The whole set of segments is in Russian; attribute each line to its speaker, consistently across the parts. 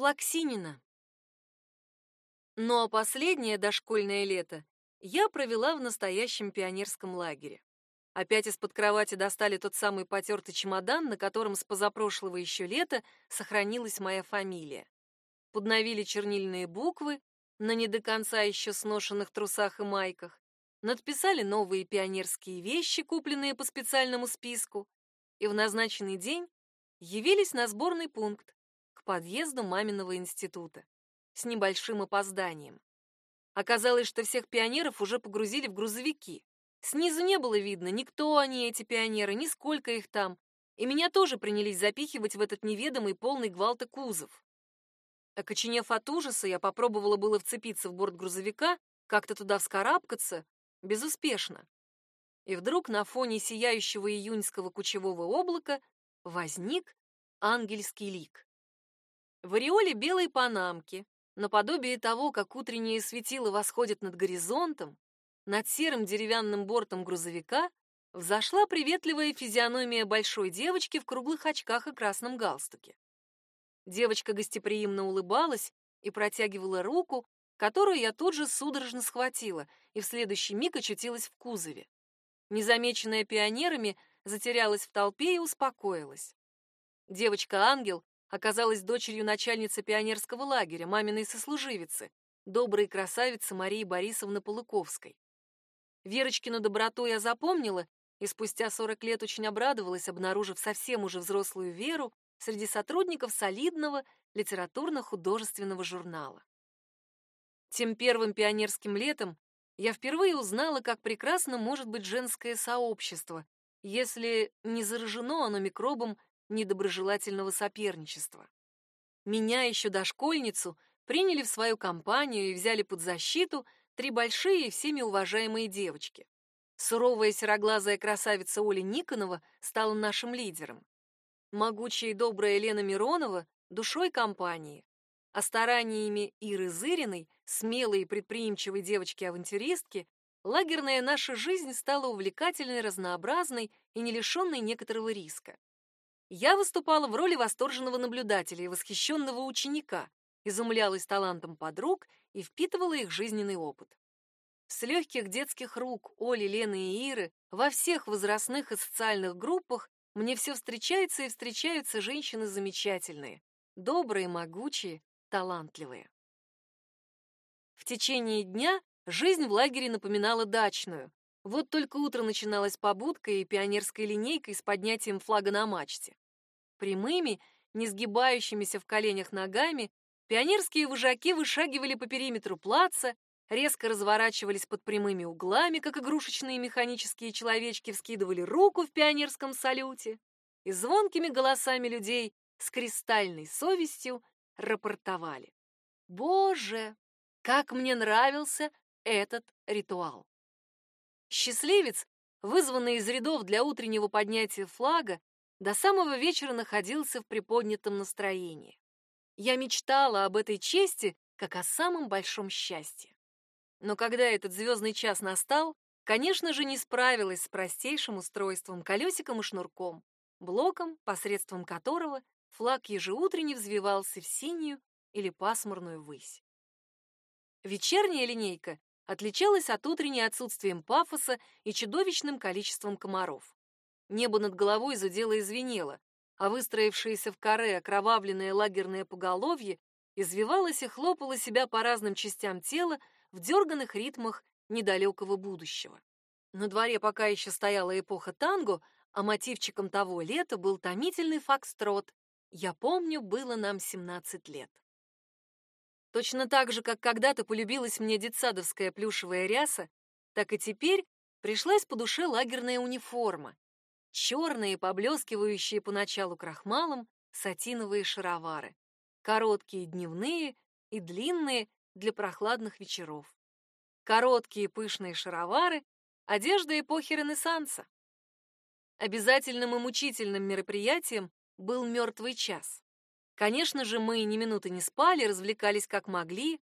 Speaker 1: Плаксинина. Ну а последнее дошкольное лето я провела в настоящем пионерском лагере. Опять из-под кровати достали тот самый потертый чемодан, на котором с позапрошлого еще лета сохранилась моя фамилия. Подновили чернильные буквы на не до конца еще сношенных трусах и майках, надписали новые пионерские вещи, купленные по специальному списку, и в назначенный день явились на сборный пункт подъезду маминого института с небольшим опозданием. Оказалось, что всех пионеров уже погрузили в грузовики. Снизу не было видно, никто они, эти пионеры, ни сколько их там, и меня тоже принялись запихивать в этот неведомый полный гвалта кузов. Окоченев от ужаса, я попробовала было вцепиться в борт грузовика, как-то туда вскарабкаться, безуспешно. И вдруг на фоне сияющего июньского кучевого облака возник ангельский лик. В ореоле белой панамки, наподобие того, как утреннее светило восходит над горизонтом, над серым деревянным бортом грузовика взошла приветливая физиономия большой девочки в круглых очках и красном галстуке. Девочка гостеприимно улыбалась и протягивала руку, которую я тут же судорожно схватила и в следующий миг очутилась в кузове. Незамеченная пионерами, затерялась в толпе и успокоилась. Девочка-ангел оказалась дочерью начальницы пионерского лагеря, маминой сослуживицы, доброй красавицы Марии Борисовны Полыковской. Верочкину доброту я запомнила и спустя 40 лет очень обрадовалась, обнаружив совсем уже взрослую Веру среди сотрудников солидного литературно-художественного журнала. Тем первым пионерским летом я впервые узнала, как прекрасно может быть женское сообщество, если не заражено оно микробом недоброжелательного соперничества. Меня еще дошкольницу приняли в свою компанию и взяли под защиту три большие и всеми уважаемые девочки. Суровая сероглазая красавица Оля Никонова стала нашим лидером. Могучая и добрая Лена Миронова — душой компании. А стараниями Иры Зыриной, смелой и предприимчивой девочки-авантюристки, лагерная наша жизнь стала увлекательной, разнообразной и не лишенной некоторого риска. Я выступала в роли восторженного наблюдателя и восхищенного ученика, изумлялась талантом подруг и впитывала их жизненный опыт. С легких детских рук Оли, Лены и Иры во всех возрастных и социальных группах мне все встречается и встречаются женщины замечательные, добрые, могучие, талантливые. В течение дня жизнь в лагере напоминала дачную, вот только утро начиналось побудкой и пионерской линейкой с поднятием флага на мачте. Прямыми, не сгибающимися в коленях ногами, пионерские вожаки вышагивали по периметру плаца, резко разворачивались под прямыми углами, как игрушечные механические человечки вскидывали руку в пионерском салюте и звонкими голосами людей с кристальной совестью рапортовали. Боже, как мне нравился этот ритуал! Счастливец, вызванный из рядов для утреннего поднятия флага, до самого вечера находился в приподнятом настроении. Я мечтала об этой чести, как о самом большом счастье. Но когда этот звездный час настал, конечно же, не справилась с простейшим устройством, колесиком и шнурком, блоком, посредством которого флаг ежеутренне взвивался в синюю или пасмурную высь. Вечерняя линейка отличалась от утренней отсутствием пафоса и чудовищным количеством комаров. Небо над головой зудело и звенело, а выстроившееся в каре окровавленное лагерное поголовье извивалось и хлопало себя по разным частям тела в дерганных ритмах недалекого будущего. На дворе пока еще стояла эпоха танго, а мотивчиком того лета был томительный фокстрот. Я помню, было нам 17 лет. Точно так же, как когда-то полюбилась мне детсадовская плюшевая ряса, так и теперь пришлась по душе лагерная униформа. Черные, поблескивающие поначалу крахмалом, сатиновые шаровары. Короткие дневные и длинные для прохладных вечеров. Короткие пышные шаровары — одежда эпохи Ренессанса. Обязательным и мучительным мероприятием был мертвый час. Конечно же, мы ни минуты не спали, развлекались как могли.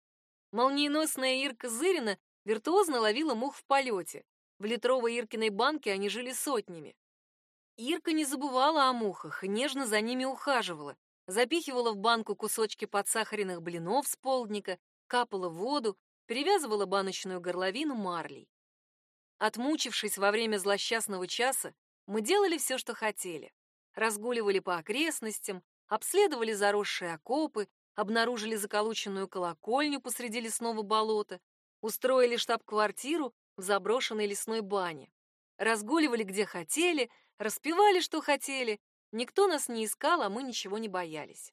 Speaker 1: Молниеносная Ирка Зырина виртуозно ловила мух в полете. В литровой Иркиной банке они жили сотнями. Ирка не забывала о мухах нежно за ними ухаживала, запихивала в банку кусочки подсахаренных блинов с полдника, капала воду, перевязывала баночную горловину марлей. Отмучившись во время злосчастного часа, мы делали все, что хотели. Разгуливали по окрестностям, обследовали заросшие окопы, обнаружили заколоченную колокольню посреди лесного болота, устроили штаб-квартиру в заброшенной лесной бане. Разгуливали где хотели, распевали, что хотели. Никто нас не искал, а мы ничего не боялись.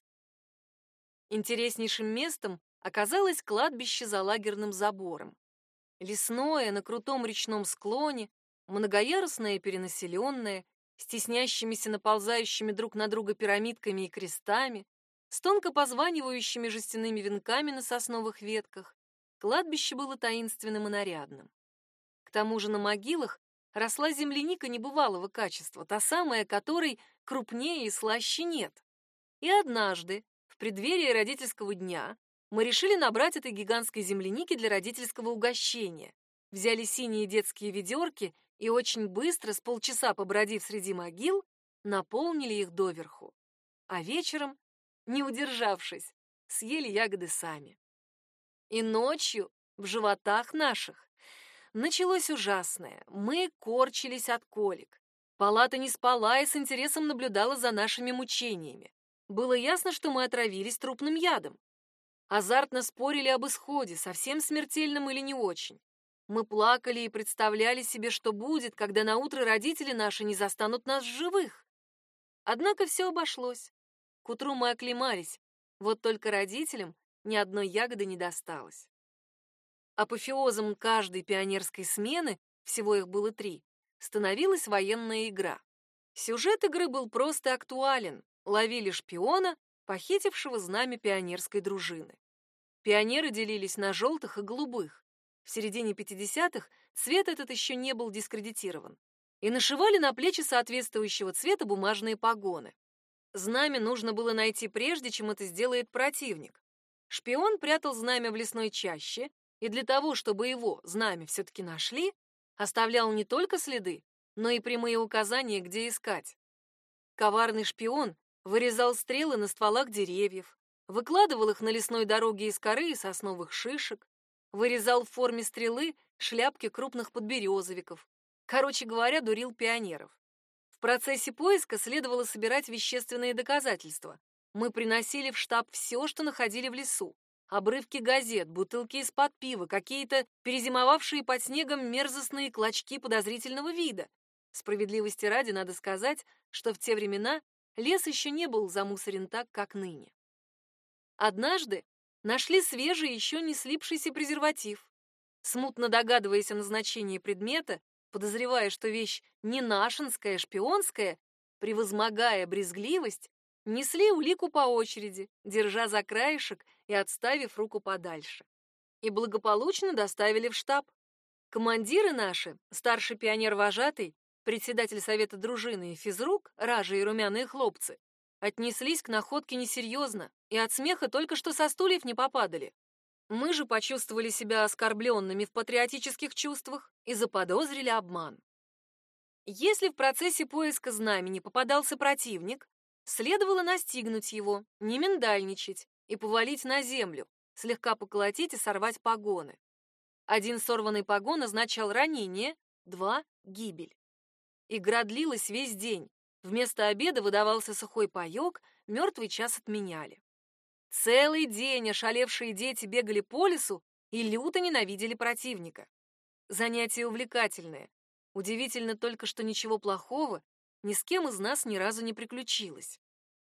Speaker 1: Интереснейшим местом оказалось кладбище за лагерным забором. Лесное, на крутом речном склоне, многоярусное перенаселенное, с наползающими друг на друга пирамидками и крестами, с тонко позванивающими жестяными венками на сосновых ветках, кладбище было таинственным и нарядным. К тому же на могилах росла земляника небывалого качества, та самая, которой крупнее и слаще нет. И однажды, в преддверии родительского дня, мы решили набрать этой гигантской земляники для родительского угощения. Взяли синие детские ведерки и очень быстро, с полчаса побродив среди могил, наполнили их доверху. А вечером, не удержавшись, съели ягоды сами. И ночью в животах наших началось ужасное. Мы корчились от колик. Палата не спала и с интересом наблюдала за нашими мучениями. Было ясно, что мы отравились трупным ядом. Азартно спорили об исходе, совсем смертельном или не очень. Мы плакали и представляли себе, что будет, когда на утро родители наши не застанут нас живых. Однако все обошлось. К утру мы оклемались, вот только родителям ни одной ягоды не досталось. Апофеозом каждой пионерской смены, всего их было три, становилась военная игра. Сюжет игры был просто актуален. Ловили шпиона, похитившего знамя пионерской дружины. Пионеры делились на желтых и голубых. В середине 50-х цвет этот еще не был дискредитирован. И нашивали на плечи соответствующего цвета бумажные погоны. Знамя нужно было найти прежде, чем это сделает противник. Шпион прятал знамя в лесной чаще, и для того, чтобы его, знамя, все-таки нашли, оставлял не только следы, но и прямые указания, где искать. Коварный шпион вырезал стрелы на стволах деревьев, выкладывал их на лесной дороге из коры и сосновых шишек, вырезал в форме стрелы шляпки крупных подберезовиков. Короче говоря, дурил пионеров. В процессе поиска следовало собирать вещественные доказательства. Мы приносили в штаб все, что находили в лесу. Обрывки газет, бутылки из-под пива, какие-то перезимовавшие под снегом мерзостные клочки подозрительного вида. Справедливости ради надо сказать, что в те времена лес еще не был замусорен так, как ныне. Однажды нашли свежий, еще не слипшийся презерватив. Смутно догадываясь о назначении предмета, подозревая, что вещь не нашинская, шпионская, превозмогая брезгливость, несли улику по очереди, держа за краешек и отставив руку подальше. И благополучно доставили в штаб. Командиры наши, старший пионер-вожатый председатель совета дружины и физрук, ражи и румяные хлопцы, отнеслись к находке несерьезно и от смеха только что со стульев не попадали. Мы же почувствовали себя оскорбленными в патриотических чувствах и заподозрили обман. Если в процессе поиска знамени попадался противник, следовало настигнуть его, не миндальничать и повалить на землю, слегка поколотить и сорвать погоны. Один сорванный погон означал ранение, два — гибель. Игра длилась весь день. Вместо обеда выдавался сухой паёк, мертвый час отменяли. Целый день ошалевшие дети бегали по лесу и люто ненавидели противника. Занятие увлекательное. Удивительно только, что ничего плохого ни с кем из нас ни разу не приключилось.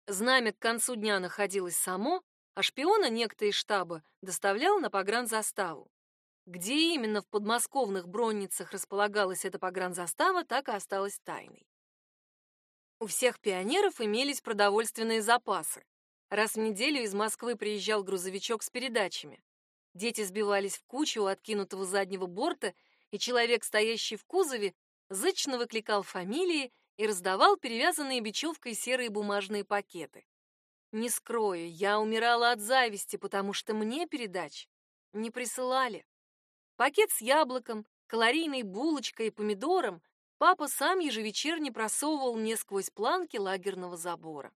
Speaker 1: Знамя к концу дня находилось само, а шпиона некто из штаба доставлял на погранзаставу. Где именно в подмосковных бронницах располагалась эта погранзастава, так и осталось тайной. У всех пионеров имелись продовольственные запасы. Раз в неделю из Москвы приезжал грузовичок с передачами. Дети сбивались в кучу у откинутого заднего борта, и человек, стоящий в кузове, зычно выкликал фамилии и раздавал перевязанные бечевкой серые бумажные пакеты. Не скрою, я умирала от зависти, потому что мне передач не присылали. Пакет с яблоком, калорийной булочкой и помидором папа сам ежевечерне просовывал мне сквозь планки лагерного забора.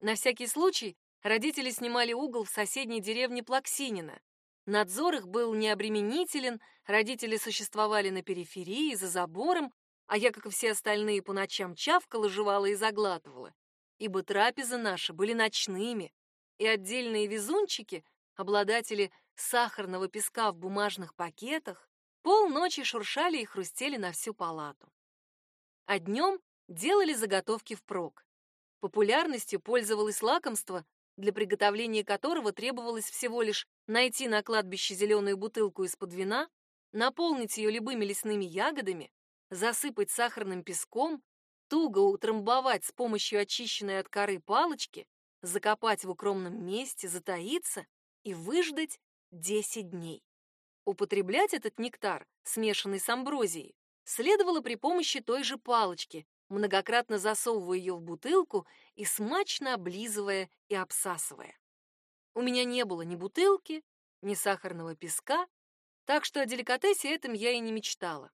Speaker 1: На всякий случай родители снимали угол в соседней деревне Плаксинина. Надзор их был необременителен, родители существовали на периферии, за забором, а я, как и все остальные, по ночам чавкала, жевала и заглатывала. Ибо трапезы наши были ночными, и отдельные везунчики, обладатели сахарного песка в бумажных пакетах, полночи шуршали и хрустели на всю палату. А днем делали заготовки впрок. Популярностью пользовалось лакомство, для приготовления которого требовалось всего лишь найти на кладбище зеленую бутылку из-под вина, наполнить ее любыми лесными ягодами, засыпать сахарным песком, туго утрамбовать с помощью очищенной от коры палочки, закопать в укромном месте, затаиться и выждать 10 дней. Употреблять этот нектар, смешанный с амброзией, следовало при помощи той же палочки, многократно засовывая ее в бутылку и смачно облизывая и обсасывая. У меня не было ни бутылки, ни сахарного песка, так что о деликатесе этом я и не мечтала.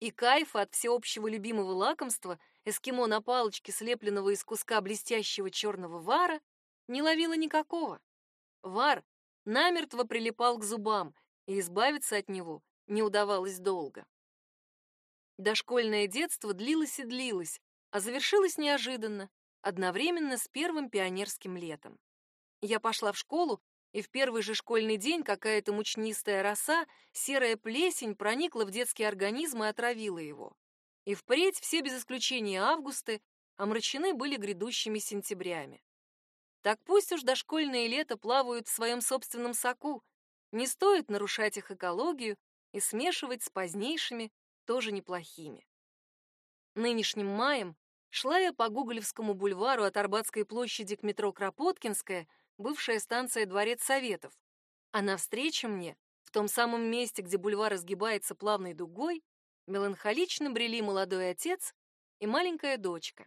Speaker 1: И кайфа от всеобщего любимого лакомства эскимо на палочке, слепленного из куска блестящего черного вара, не ловила никакого. Вар намертво прилипал к зубам, и избавиться от него не удавалось долго. Дошкольное детство длилось и длилось, а завершилось неожиданно, одновременно с первым пионерским летом. Я пошла в школу, и в первый же школьный день какая-то мучнистая роса, серая плесень проникла в детский организм и отравила его. И впредь все без исключения августы омрачены были грядущими сентябрями. Так пусть уж дошкольные лето плавают в своем собственном соку, не стоит нарушать их экологию и смешивать с позднейшими тоже неплохими. Нынешним маем шла я по Гоголевскому бульвару от Арбатской площади к метро Кропоткинская, бывшая станция Дворец Советов. А навстречу мне, в том самом месте, где бульвар разгибается плавной дугой, меланхолично брели молодой отец и маленькая дочка.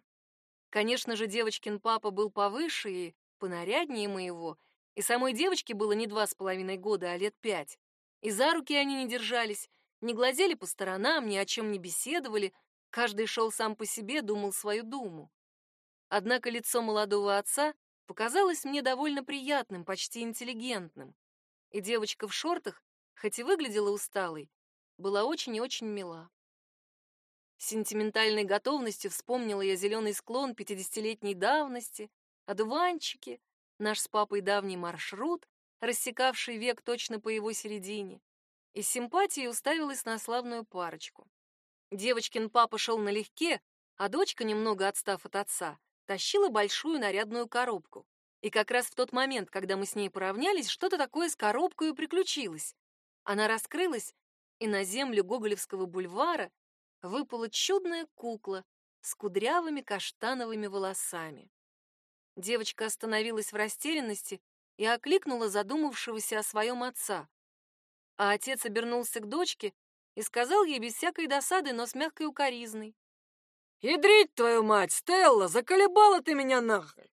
Speaker 1: Конечно же, девочкин папа был повыше и понаряднее моего, и самой девочке было не два с половиной года, а лет пять. И за руки они не держались, не глазели по сторонам, ни о чем не беседовали, каждый шел сам по себе, думал свою думу. Однако лицо молодого отца показалось мне довольно приятным, почти интеллигентным. И девочка в шортах, хоть и выглядела усталой, была очень и очень мила. С сентиментальной готовностью вспомнила я зеленый склон пятидесятилетней давности, одуванчики, наш с папой давний маршрут, рассекавший век точно по его середине и с симпатией уставилась на славную парочку. Девочкин папа шел налегке, а дочка, немного отстав от отца, тащила большую нарядную коробку. И как раз в тот момент, когда мы с ней поравнялись, что-то такое с коробкой приключилось. Она раскрылась, и на землю Гоголевского бульвара выпала чудная кукла с кудрявыми каштановыми волосами. Девочка остановилась в растерянности и окликнула задумавшегося о своем отца. А отец обернулся к дочке и сказал ей без всякой досады, но с мягкой укоризной.
Speaker 2: «Ядрить твою мать, Стелла, заколебала ты меня нахуй!